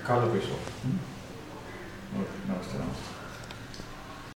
நம்ம காலைல பேசுவோம் ஓகே நமஸ்தே நமஸ்தே